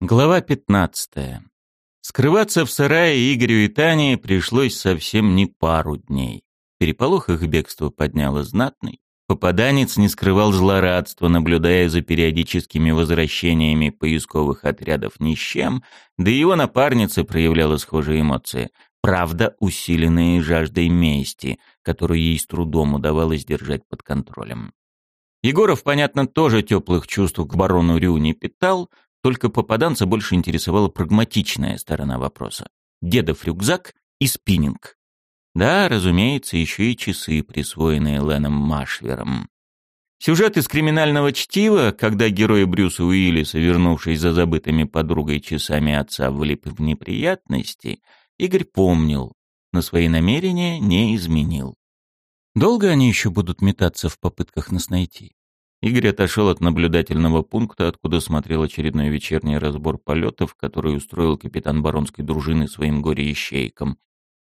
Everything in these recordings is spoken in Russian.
Глава 15. Скрываться в сарае Игорю и Тане пришлось совсем не пару дней. Переполох их бегства подняло знатный. Попаданец не скрывал злорадства, наблюдая за периодическими возвращениями поисковых отрядов ни с чем, да и его напарница проявляла схожие эмоции, правда, усиленные жаждой мести, которую ей с трудом удавалось держать под контролем. Егоров, понятно, тоже теплых чувств к барону Рю не питал, только попаданца больше интересовала прагматичная сторона вопроса. Дедов рюкзак и спиннинг. Да, разумеется, еще и часы, присвоенные Леном Машвером. Сюжет из криминального чтива, когда герой Брюса Уиллиса, вернувшись за забытыми подругой часами отца, влип в неприятности, Игорь помнил, но свои намерения не изменил. Долго они еще будут метаться в попытках нас найти? Игорь отошел от наблюдательного пункта, откуда смотрел очередной вечерний разбор полетов, который устроил капитан баронской дружины своим горе-ищейкам,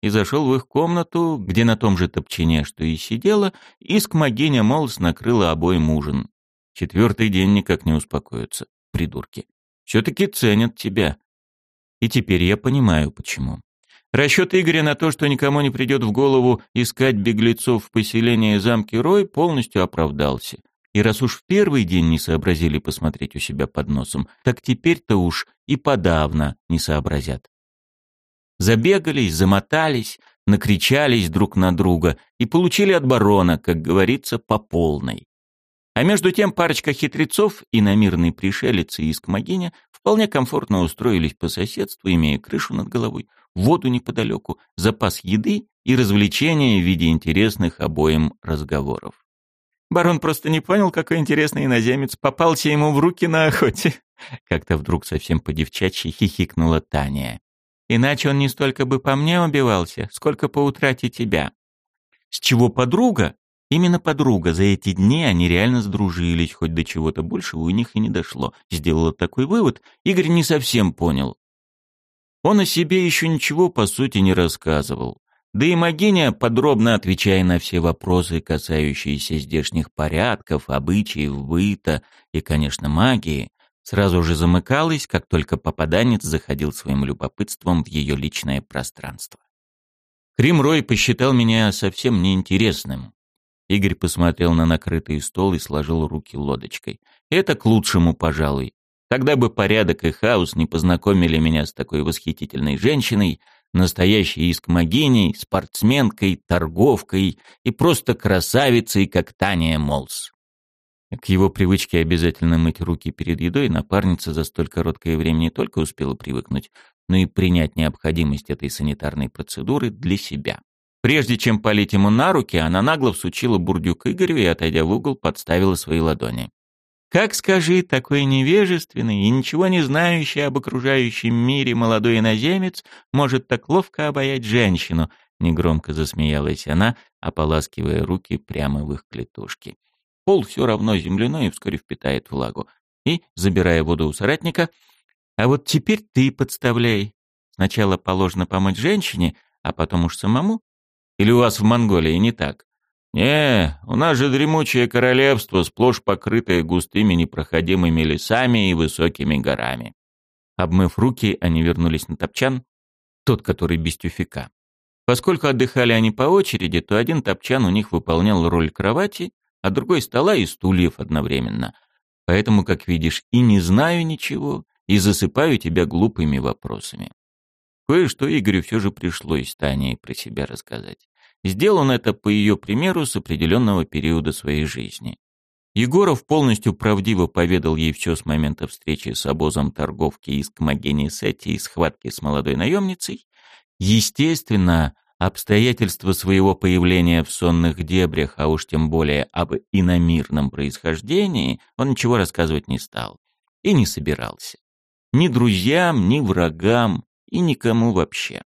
и зашел в их комнату, где на том же топчине, что и сидела, иск-могиня Молс накрыла обоим ужин. Четвертый день никак не успокоятся, придурки. Все-таки ценят тебя. И теперь я понимаю, почему. Расчет Игоря на то, что никому не придет в голову искать беглецов в поселении замки Рой, полностью оправдался. И раз уж в первый день не сообразили посмотреть у себя под носом, так теперь-то уж и подавно не сообразят. Забегались, замотались, накричались друг на друга и получили от барона, как говорится, по полной. А между тем парочка хитрецов, и иномирный пришелец и искмогиня, вполне комфортно устроились по соседству, имея крышу над головой, воду неподалеку, запас еды и развлечения в виде интересных обоим разговоров. Барон просто не понял, какой интересный иноземец попался ему в руки на охоте. Как-то вдруг совсем по-девчачьи хихикнула Таня. Иначе он не столько бы по мне убивался, сколько по утрате тебя. С чего подруга? Именно подруга. За эти дни они реально сдружились, хоть до чего-то большего у них и не дошло. Сделала такой вывод, Игорь не совсем понял. Он о себе еще ничего, по сути, не рассказывал. Да и Магиня, подробно отвечая на все вопросы, касающиеся здешних порядков, обычаев, быта и, конечно, магии, сразу же замыкалась, как только попаданец заходил своим любопытством в ее личное пространство. Кримрой посчитал меня совсем неинтересным. Игорь посмотрел на накрытый стол и сложил руки лодочкой. Это к лучшему, пожалуй. Тогда бы порядок и хаос не познакомили меня с такой восхитительной женщиной, Настоящий иск могиней, спортсменкой, торговкой и просто красавицей, как Таня Молс. К его привычке обязательно мыть руки перед едой напарница за столь короткое время не только успела привыкнуть, но и принять необходимость этой санитарной процедуры для себя. Прежде чем полить ему на руки, она нагло всучила бурдюк Игорю и, отойдя в угол, подставила свои ладони. Как, скажи, такой невежественный и ничего не знающий об окружающем мире молодой иноземец может так ловко обаять женщину? Негромко засмеялась она, ополаскивая руки прямо в их клетушки. Пол все равно земляной и вскоре впитает влагу. И, забирая воду у соратника, а вот теперь ты подставляй. Сначала положено помочь женщине, а потом уж самому? Или у вас в Монголии не так? «Не, у нас же дремучее королевство, сплошь покрытое густыми непроходимыми лесами и высокими горами». Обмыв руки, они вернулись на топчан, тот, который без тюфика. Поскольку отдыхали они по очереди, то один топчан у них выполнял роль кровати, а другой стола и стульев одновременно. Поэтому, как видишь, и не знаю ничего, и засыпаю тебя глупыми вопросами. Кое-что Игорю все же пришлось Тане про себя рассказать. Сделан это по ее примеру с определенного периода своей жизни. Егоров полностью правдиво поведал ей все с момента встречи с обозом торговки из Кмагени Сети и схватки с молодой наемницей. Естественно, обстоятельства своего появления в сонных дебрях, а уж тем более об иномирном происхождении, он ничего рассказывать не стал. И не собирался. Ни друзьям, ни врагам и никому вообще.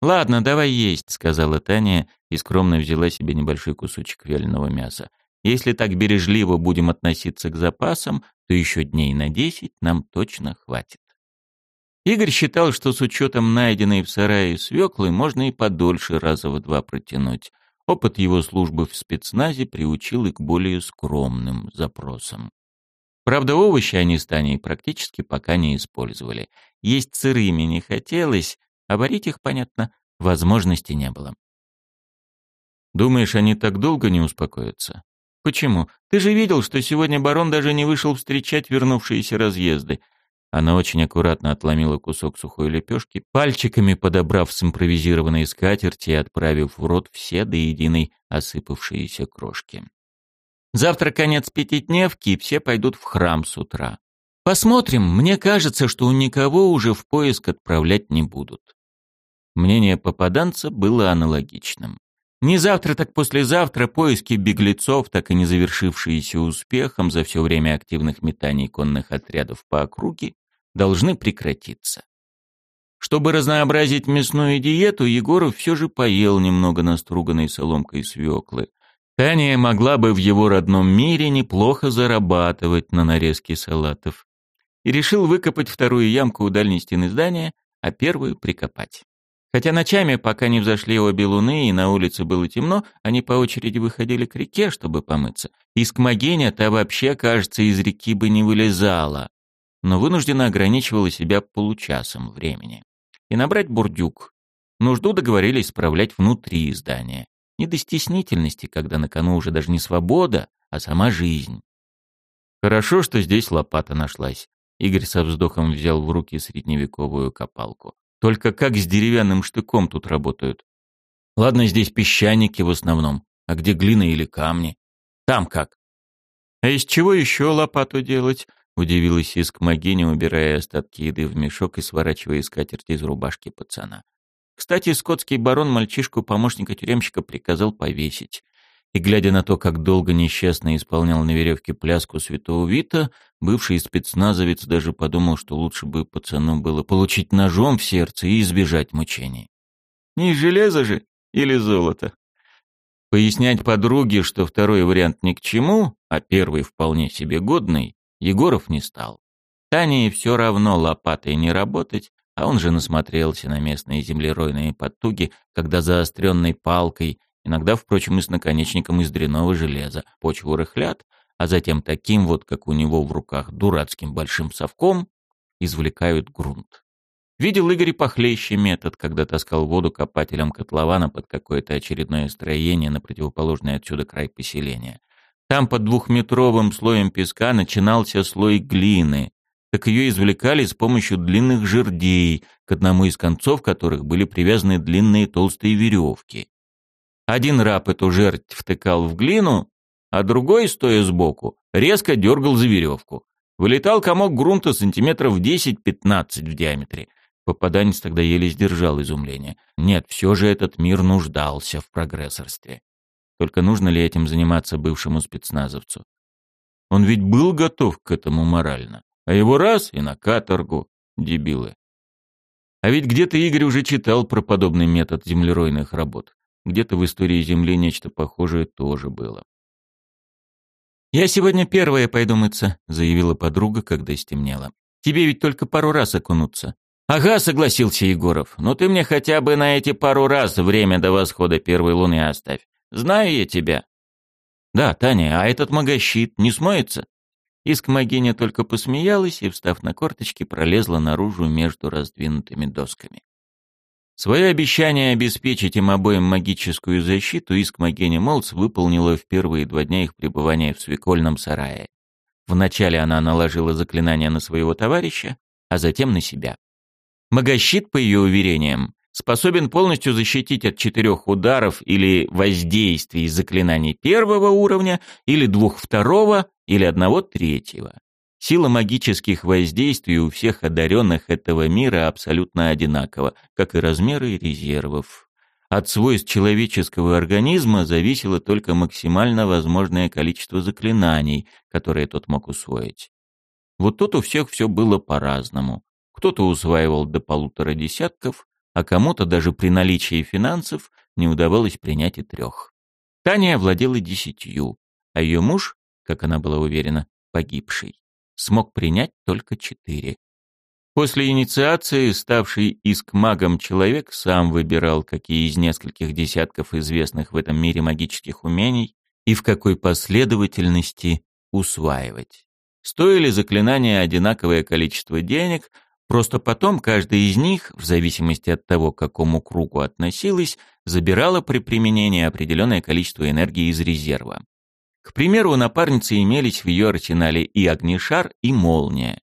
«Ладно, давай есть», — сказала Таня и скромно взяла себе небольшой кусочек вяленого мяса. «Если так бережливо будем относиться к запасам, то еще дней на десять нам точно хватит». Игорь считал, что с учетом найденной в сарае свеклы можно и подольше раза в два протянуть. Опыт его службы в спецназе приучил и к более скромным запросам. Правда, овощи они с Таней практически пока не использовали. Есть сырыми не хотелось, а варить их, понятно, возможности не было. «Думаешь, они так долго не успокоятся?» «Почему? Ты же видел, что сегодня барон даже не вышел встречать вернувшиеся разъезды. Она очень аккуратно отломила кусок сухой лепешки, пальчиками подобрав с импровизированной скатерти и отправив в рот все до единой осыпавшиеся крошки. «Завтра конец пятидневки, и все пойдут в храм с утра. Посмотрим, мне кажется, что никого уже в поиск отправлять не будут». Мнение попаданца было аналогичным. Не завтра, так послезавтра поиски беглецов, так и не завершившиеся успехом за все время активных метаний конных отрядов по округе, должны прекратиться. Чтобы разнообразить мясную диету, Егоров все же поел немного наструганной соломкой свеклы. Таня могла бы в его родном мире неплохо зарабатывать на нарезке салатов. И решил выкопать вторую ямку у дальней стены здания, а первую прикопать. Хотя ночами, пока не взошли обе луны и на улице было темно, они по очереди выходили к реке, чтобы помыться. Искмогеня та вообще, кажется, из реки бы не вылезала, но вынуждена ограничивала себя получасом времени. И набрать бурдюк. Нужду договорились справлять внутри здания. Не до стеснительности, когда на кону уже даже не свобода, а сама жизнь. Хорошо, что здесь лопата нашлась. Игорь со вздохом взял в руки средневековую копалку. Только как с деревянным штыком тут работают? Ладно, здесь песчаники в основном, а где глина или камни? Там как? А из чего еще лопату делать? Удивилась Искмогиня, убирая остатки еды в мешок и сворачивая скатерть из рубашки пацана. Кстати, скотский барон мальчишку помощника тюремщика приказал повесить и, глядя на то, как долго несчастный исполнял на веревке пляску святого Вита, бывший спецназовец даже подумал, что лучше бы пацану было получить ножом в сердце и избежать мучений. Не железо же или золото? Пояснять подруге, что второй вариант ни к чему, а первый вполне себе годный, Егоров не стал. Тане все равно лопатой не работать, а он же насмотрелся на местные землеройные потуги, когда заостренной палкой Иногда, впрочем, и с наконечником из дряного железа. Почву рыхлят, а затем таким вот, как у него в руках, дурацким большим совком, извлекают грунт. Видел Игорь похлеще метод, когда таскал воду копателям котлована под какое-то очередное строение на противоположный отсюда край поселения. Там под двухметровым слоем песка начинался слой глины, так ее извлекали с помощью длинных жердей, к одному из концов которых были привязаны длинные толстые веревки. Один раб эту жерть втыкал в глину, а другой, стоя сбоку, резко дергал за веревку. Вылетал комок грунта сантиметров 10-15 в диаметре. Попаданец тогда еле сдержал изумление. Нет, все же этот мир нуждался в прогрессорстве. Только нужно ли этим заниматься бывшему спецназовцу? Он ведь был готов к этому морально. А его раз и на каторгу, дебилы. А ведь где-то Игорь уже читал про подобный метод землеройных работ. Где-то в истории Земли нечто похожее тоже было. «Я сегодня первая пойду мыться», — заявила подруга, когда стемнело. «Тебе ведь только пару раз окунуться». «Ага», — согласился Егоров. «Но ты мне хотя бы на эти пару раз время до восхода первой луны оставь. Знаю я тебя». «Да, Таня, а этот магощит не смоется?» Искмогиня только посмеялась и, встав на корточки, пролезла наружу между раздвинутыми досками. Свое обещание обеспечить им обоим магическую защиту Искмогене Молц выполнила в первые два дня их пребывания в свекольном сарае. Вначале она наложила заклинание на своего товарища, а затем на себя. Магощит, по ее уверениям, способен полностью защитить от четырех ударов или воздействий заклинаний первого уровня, или двух второго, или одного третьего. Сила магических воздействий у всех одаренных этого мира абсолютно одинакова, как и размеры резервов. От свойств человеческого организма зависело только максимально возможное количество заклинаний, которые тот мог усвоить. Вот тут у всех все было по-разному. Кто-то усваивал до полутора десятков, а кому-то даже при наличии финансов не удавалось принять и трех. Таня владела десятью, а ее муж, как она была уверена, погибший смог принять только четыре. После инициации ставший иск-магом человек сам выбирал, какие из нескольких десятков известных в этом мире магических умений и в какой последовательности усваивать. Стоили заклинания одинаковое количество денег, просто потом каждый из них, в зависимости от того, к какому кругу относилось, забирала при применении определенное количество энергии из резерва. К примеру, у напарницы имелись в ее арсенале и огнешар, и молния.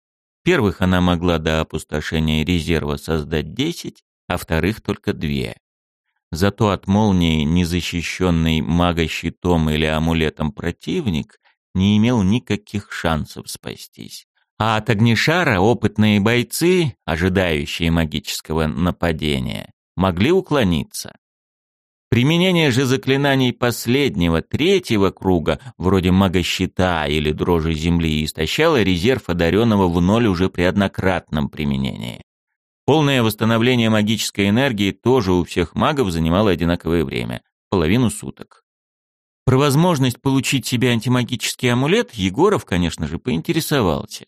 Первых она могла до опустошения резерва создать 10, а вторых только две. Зато от молнии незащищенный магощитом или амулетом противник не имел никаких шансов спастись. А от огнешара опытные бойцы, ожидающие магического нападения, могли уклониться. Применение же заклинаний последнего, третьего круга, вроде мага-щита или дрожи земли, истощало резерв одаренного в ноль уже при однократном применении. Полное восстановление магической энергии тоже у всех магов занимало одинаковое время – половину суток. Про возможность получить себе антимагический амулет Егоров, конечно же, поинтересовался.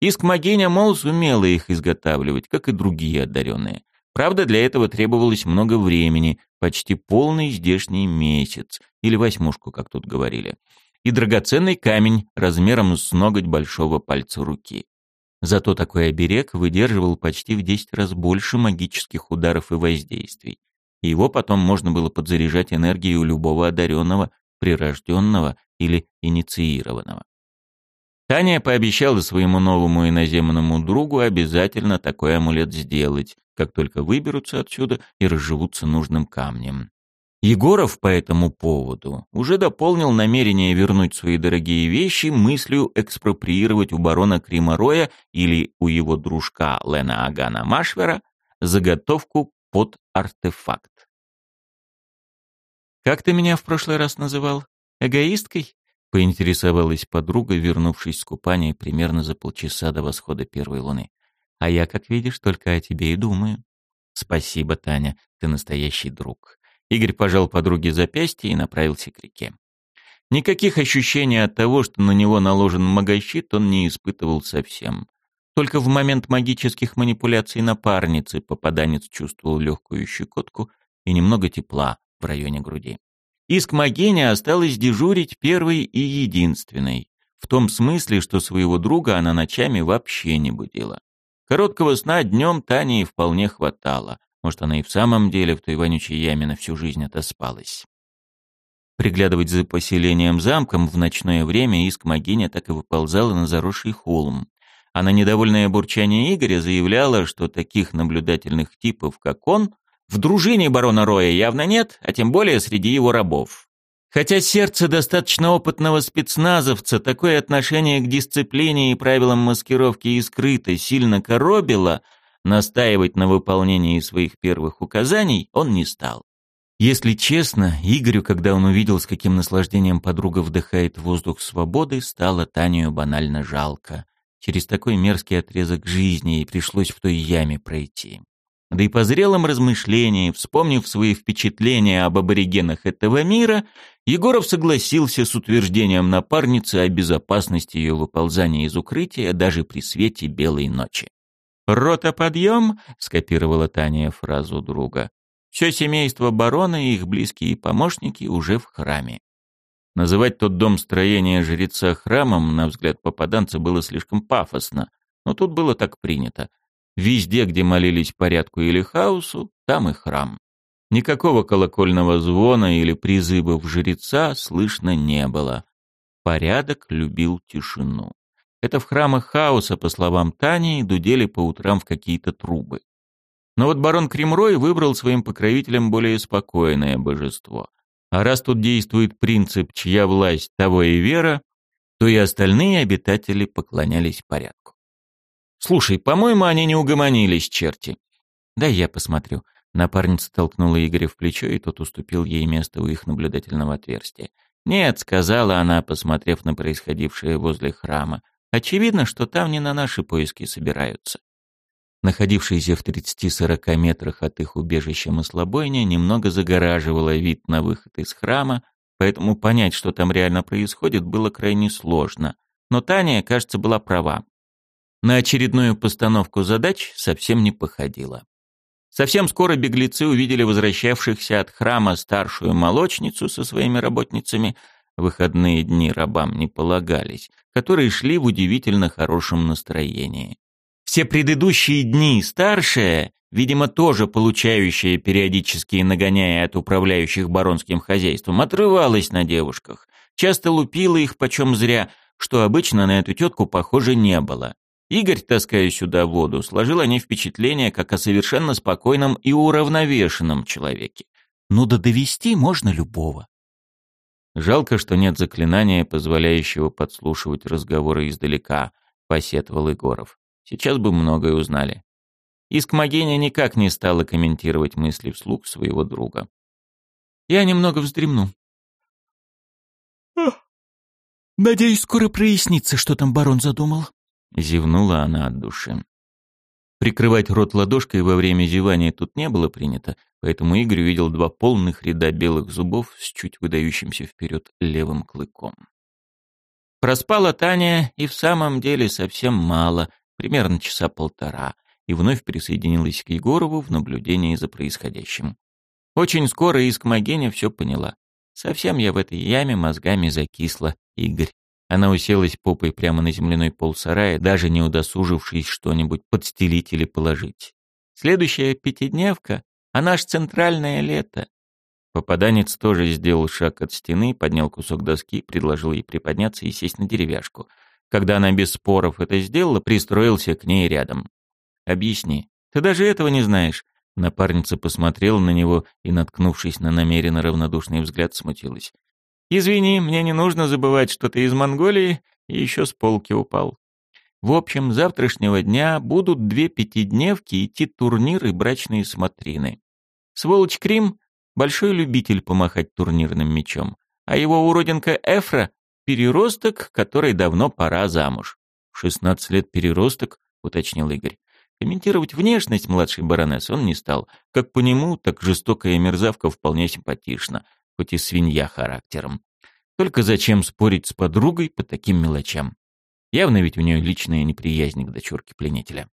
Иск Магиня, мол, сумела их изготавливать, как и другие одаренные. Правда, для этого требовалось много времени, почти полный здешний месяц, или восьмушку, как тут говорили, и драгоценный камень размером с ноготь большого пальца руки. Зато такой оберег выдерживал почти в 10 раз больше магических ударов и воздействий. И его потом можно было подзаряжать энергией у любого одаренного, прирожденного или инициированного. Таня пообещала своему новому иноземному другу обязательно такой амулет сделать, как только выберутся отсюда и разживутся нужным камнем. Егоров по этому поводу уже дополнил намерение вернуть свои дорогие вещи мыслью экспроприировать у барона Кримороя или у его дружка Лена Агана Машвера заготовку под артефакт. «Как ты меня в прошлый раз называл? Эгоисткой?» — поинтересовалась подруга, вернувшись с купания примерно за полчаса до восхода первой луны. «А я, как видишь, только о тебе и думаю». «Спасибо, Таня, ты настоящий друг». Игорь пожал подруге запястье и направился к реке. Никаких ощущений от того, что на него наложен магощит, он не испытывал совсем. Только в момент магических манипуляций напарницы попаданец чувствовал легкую щекотку и немного тепла в районе груди. Иск Магеня осталась дежурить первой и единственной, в том смысле, что своего друга она ночами вообще не будила. Короткого сна днем Тане вполне хватало, может, она и в самом деле в той вонючей яме на всю жизнь отоспалась. Приглядывать за поселением замком в ночное время иск Магиня так и выползала на заросший холм. А на недовольное бурчание Игоря заявляла, что таких наблюдательных типов, как он, в дружине барона Роя явно нет, а тем более среди его рабов. Хотя сердце достаточно опытного спецназовца такое отношение к дисциплине и правилам маскировки и сильно коробило – Настаивать на выполнении своих первых указаний он не стал. Если честно, Игорю, когда он увидел, с каким наслаждением подруга вдыхает воздух свободы, стало Таню банально жалко. Через такой мерзкий отрезок жизни и пришлось в той яме пройти. Да и по зрелым размышлениям, вспомнив свои впечатления об аборигенах этого мира, Егоров согласился с утверждением напарницы о безопасности ее выползания из укрытия даже при свете белой ночи. «Рота подъем», — скопировала Таня фразу друга. «Все семейство барона и их близкие помощники уже в храме». Называть тот дом строения жреца храмом, на взгляд попаданца, было слишком пафосно, но тут было так принято. Везде, где молились порядку или хаосу, там и храм. Никакого колокольного звона или призывов жреца слышно не было. Порядок любил тишину. Это в храмах хаоса, по словам Тани, дудели по утрам в какие-то трубы. Но вот барон Кремрой выбрал своим покровителем более спокойное божество. А раз тут действует принцип «чья власть, того и вера», то и остальные обитатели поклонялись порядку. «Слушай, по-моему, они не угомонились, черти». «Да я посмотрю». Напарница толкнула Игоря в плечо, и тот уступил ей место у их наблюдательного отверстия. «Нет», — сказала она, посмотрев на происходившее возле храма. Очевидно, что там не на наши поиски собираются. Находившаяся в 30-40 метрах от их убежища маслобойня немного загораживала вид на выход из храма, поэтому понять, что там реально происходит, было крайне сложно. Но Таня, кажется, была права. На очередную постановку задач совсем не походила. Совсем скоро беглецы увидели возвращавшихся от храма старшую молочницу со своими работницами, выходные дни рабам не полагались, которые шли в удивительно хорошем настроении. Все предыдущие дни старшая, видимо, тоже получающая периодические нагоняя от управляющих баронским хозяйством, отрывалась на девушках, часто лупила их почем зря, что обычно на эту тетку похоже не было. Игорь, таская сюда воду, сложил о ней впечатление как о совершенно спокойном и уравновешенном человеке. Ну да довести можно любого. Жалко, что нет заклинания, позволяющего подслушивать разговоры издалека, посетовал Егоров. Сейчас бы многое узнали. Искмогения никак не стала комментировать мысли вслух своего друга. «Я немного вздремну». «Надеюсь, скоро прояснится, что там барон задумал», — зевнула она от души. Прикрывать рот ладошкой во время зевания тут не было принято, поэтому Игорь увидел два полных ряда белых зубов с чуть выдающимся вперед левым клыком. Проспала Таня и в самом деле совсем мало, примерно часа полтора, и вновь присоединилась к Егорову в наблюдении за происходящим. Очень скоро Искмогеня все поняла. Совсем я в этой яме мозгами закисла, Игорь. Она уселась попой прямо на земляной пол сарая, даже не удосужившись что-нибудь подстелить или положить. Следующая пятидневка, а наш центральное лето. Попаданец тоже сделал шаг от стены, поднял кусок доски, предложил ей приподняться и сесть на деревяшку — когда она без споров это сделала, пристроился к ней рядом. «Объясни. Ты даже этого не знаешь». Напарница посмотрела на него и, наткнувшись на намеренно равнодушный взгляд, смутилась. «Извини, мне не нужно забывать, что ты из Монголии и еще с полки упал. В общем, завтрашнего дня будут две пятидневки идти турниры брачные смотрины. Сволочь Крим — большой любитель помахать турнирным мечом, а его уродинка Эфра Переросток, который давно пора замуж. «Шестнадцать лет переросток», — уточнил Игорь. Комментировать внешность младшей баронессы он не стал. Как по нему, так жестокая мерзавка вполне симпатична, хоть и свинья характером. Только зачем спорить с подругой по таким мелочам? Явно ведь у нее личная неприязнь к дочурке пленителя.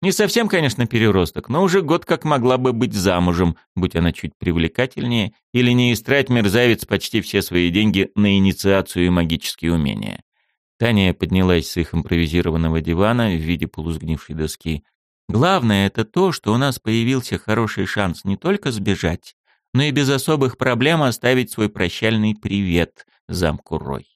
Не совсем, конечно, переросток, но уже год как могла бы быть замужем, будь она чуть привлекательнее, или не истрать мерзавец почти все свои деньги на инициацию и магические умения. Таня поднялась с их импровизированного дивана в виде полусгнившей доски. Главное это то, что у нас появился хороший шанс не только сбежать, но и без особых проблем оставить свой прощальный привет замку Рой.